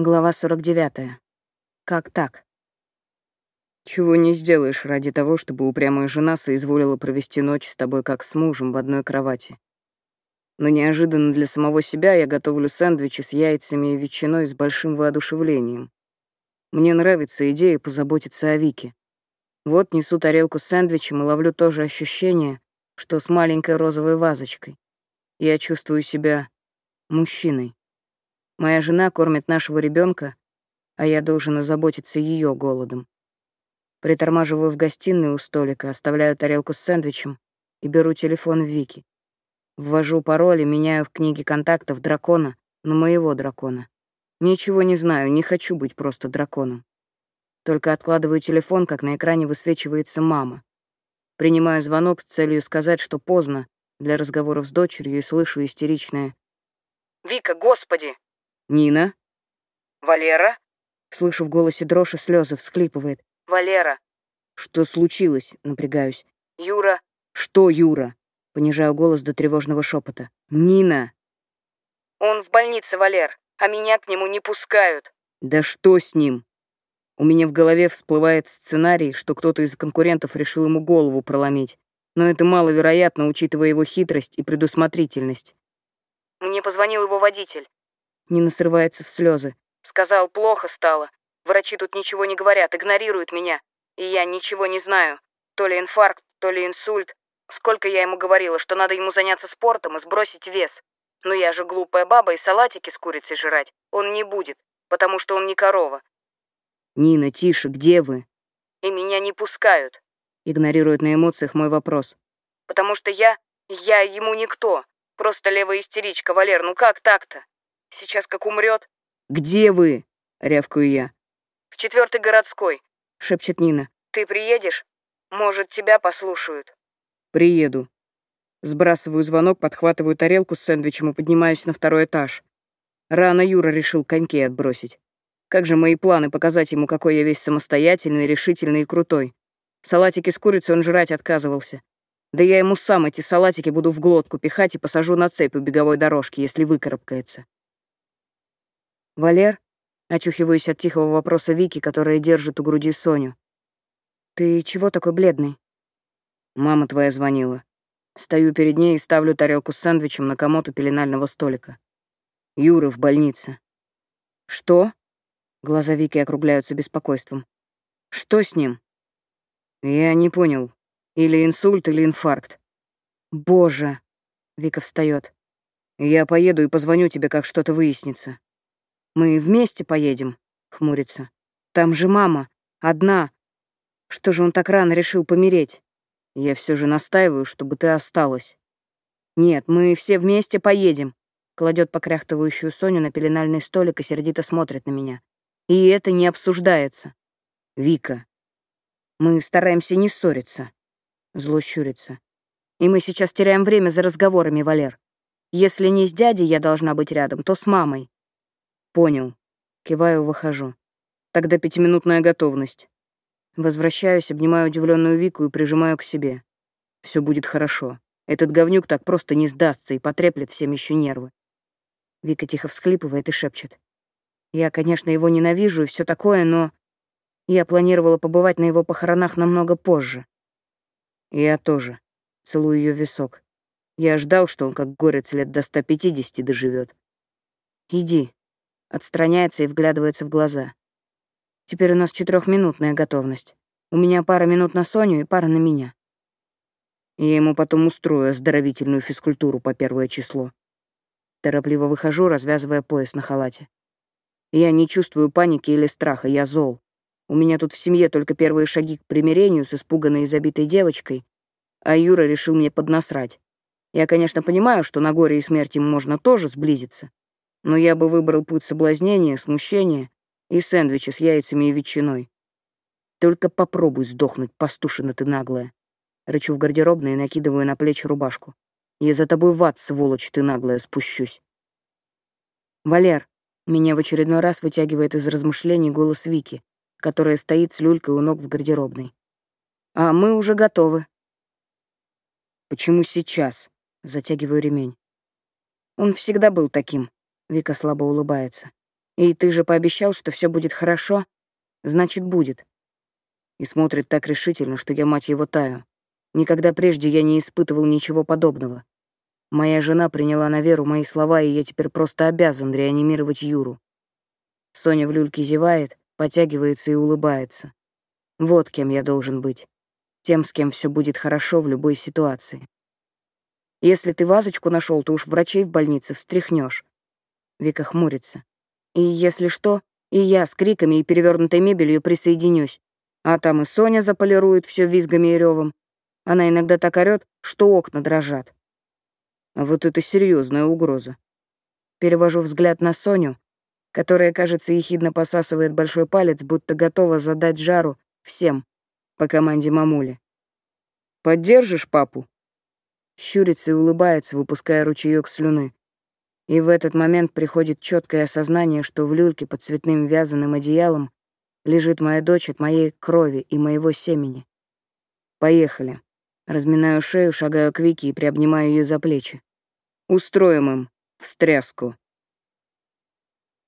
Глава 49. Как так? Чего не сделаешь ради того, чтобы упрямая жена соизволила провести ночь с тобой как с мужем в одной кровати. Но неожиданно для самого себя я готовлю сэндвичи с яйцами и ветчиной с большим воодушевлением. Мне нравится идея позаботиться о Вике. Вот несу тарелку с сэндвичем и ловлю то же ощущение, что с маленькой розовой вазочкой. Я чувствую себя мужчиной. Моя жена кормит нашего ребенка, а я должен озаботиться ее голодом. Притормаживаю в гостиной у столика, оставляю тарелку с сэндвичем и беру телефон Вики. Ввожу пароль и меняю в книге контактов дракона на моего дракона. Ничего не знаю, не хочу быть просто драконом. Только откладываю телефон, как на экране высвечивается мама. Принимаю звонок с целью сказать, что поздно для разговоров с дочерью и слышу истеричное «Вика, господи!» «Нина?» «Валера?» Слышу в голосе дрожь и слезы, всхлипывает. «Валера!» «Что случилось?» — напрягаюсь. «Юра!» «Что Юра?» — понижаю голос до тревожного шепота. «Нина!» «Он в больнице, Валер, а меня к нему не пускают!» «Да что с ним?» У меня в голове всплывает сценарий, что кто-то из конкурентов решил ему голову проломить. Но это маловероятно, учитывая его хитрость и предусмотрительность. Мне позвонил его водитель. Нина срывается в слезы. Сказал, плохо стало. Врачи тут ничего не говорят, игнорируют меня. И я ничего не знаю. То ли инфаркт, то ли инсульт. Сколько я ему говорила, что надо ему заняться спортом и сбросить вес. Но я же глупая баба и салатики с курицей жрать. Он не будет, потому что он не корова. «Нина, тише, где вы?» «И меня не пускают», — игнорирует на эмоциях мой вопрос. «Потому что я... я ему никто. Просто левая истеричка, Валер, ну как так-то?» Сейчас как умрет. «Где вы?» — рявкаю я. «В четвертой городской», — шепчет Нина. «Ты приедешь? Может, тебя послушают». «Приеду». Сбрасываю звонок, подхватываю тарелку с сэндвичем и поднимаюсь на второй этаж. Рано Юра решил коньки отбросить. Как же мои планы показать ему, какой я весь самостоятельный, решительный и крутой. Салатики с курицей он жрать отказывался. Да я ему сам эти салатики буду в глотку пихать и посажу на цепь у беговой дорожки, если выкарабкается. «Валер?» — очухиваюсь от тихого вопроса Вики, которая держит у груди Соню. «Ты чего такой бледный?» «Мама твоя звонила». Стою перед ней и ставлю тарелку с сэндвичем на комод у пеленального столика. Юра в больнице. «Что?» Глаза Вики округляются беспокойством. «Что с ним?» «Я не понял. Или инсульт, или инфаркт». «Боже!» Вика встает. «Я поеду и позвоню тебе, как что-то выяснится». Мы вместе поедем, хмурится. Там же мама, одна. Что же он так рано решил помереть? Я все же настаиваю, чтобы ты осталась. Нет, мы все вместе поедем. Кладет покряхтывающую Соню на пеленальный столик и сердито смотрит на меня. И это не обсуждается. Вика. Мы стараемся не ссориться. Зло щурится. И мы сейчас теряем время за разговорами, Валер. Если не с дядей я должна быть рядом, то с мамой. Понял. Киваю, выхожу. Тогда пятиминутная готовность. Возвращаюсь, обнимаю удивленную Вику и прижимаю к себе. Все будет хорошо. Этот говнюк так просто не сдастся и потреплет всем еще нервы. Вика тихо всхлипывает и шепчет. Я, конечно, его ненавижу и все такое, но я планировала побывать на его похоронах намного позже. Я тоже. Целую ее висок. Я ждал, что он как горец лет до 150 доживет. Иди, Отстраняется и вглядывается в глаза. Теперь у нас четырехминутная готовность. У меня пара минут на Соню и пара на меня. Я ему потом устрою оздоровительную физкультуру по первое число. Торопливо выхожу, развязывая пояс на халате. Я не чувствую паники или страха, я зол. У меня тут в семье только первые шаги к примирению с испуганной и забитой девочкой, а Юра решил мне поднасрать. Я, конечно, понимаю, что на горе и смерти можно тоже сблизиться, но я бы выбрал путь соблазнения, смущения и сэндвича с яйцами и ветчиной. Только попробуй сдохнуть, пастушина ты наглая. Рычу в гардеробной и накидываю на плечи рубашку. Я за тобой в ад, сволочь ты наглая, спущусь. Валер, меня в очередной раз вытягивает из размышлений голос Вики, которая стоит с люлькой у ног в гардеробной. А мы уже готовы. Почему сейчас? Затягиваю ремень. Он всегда был таким. Вика слабо улыбается. И ты же пообещал, что все будет хорошо? Значит, будет. И смотрит так решительно, что я, мать его, таю. Никогда прежде я не испытывал ничего подобного. Моя жена приняла на веру мои слова, и я теперь просто обязан реанимировать Юру. Соня в люльке зевает, потягивается и улыбается. Вот кем я должен быть. Тем, с кем все будет хорошо в любой ситуации. Если ты вазочку нашел, то уж врачей в больнице встряхнешь. Вика хмурится. И если что, и я с криками и перевернутой мебелью присоединюсь. А там и Соня заполирует все визгами и ревом. Она иногда так орёт, что окна дрожат. А вот это серьезная угроза. Перевожу взгляд на Соню, которая, кажется, ехидно посасывает большой палец, будто готова задать жару всем по команде мамули. «Поддержишь папу?» Щурится и улыбается, выпуская ручеёк слюны. И в этот момент приходит четкое осознание, что в люльке под цветным вязаным одеялом лежит моя дочь от моей крови и моего семени. Поехали. Разминаю шею, шагаю к Вике и приобнимаю ее за плечи. Устроим им встряску.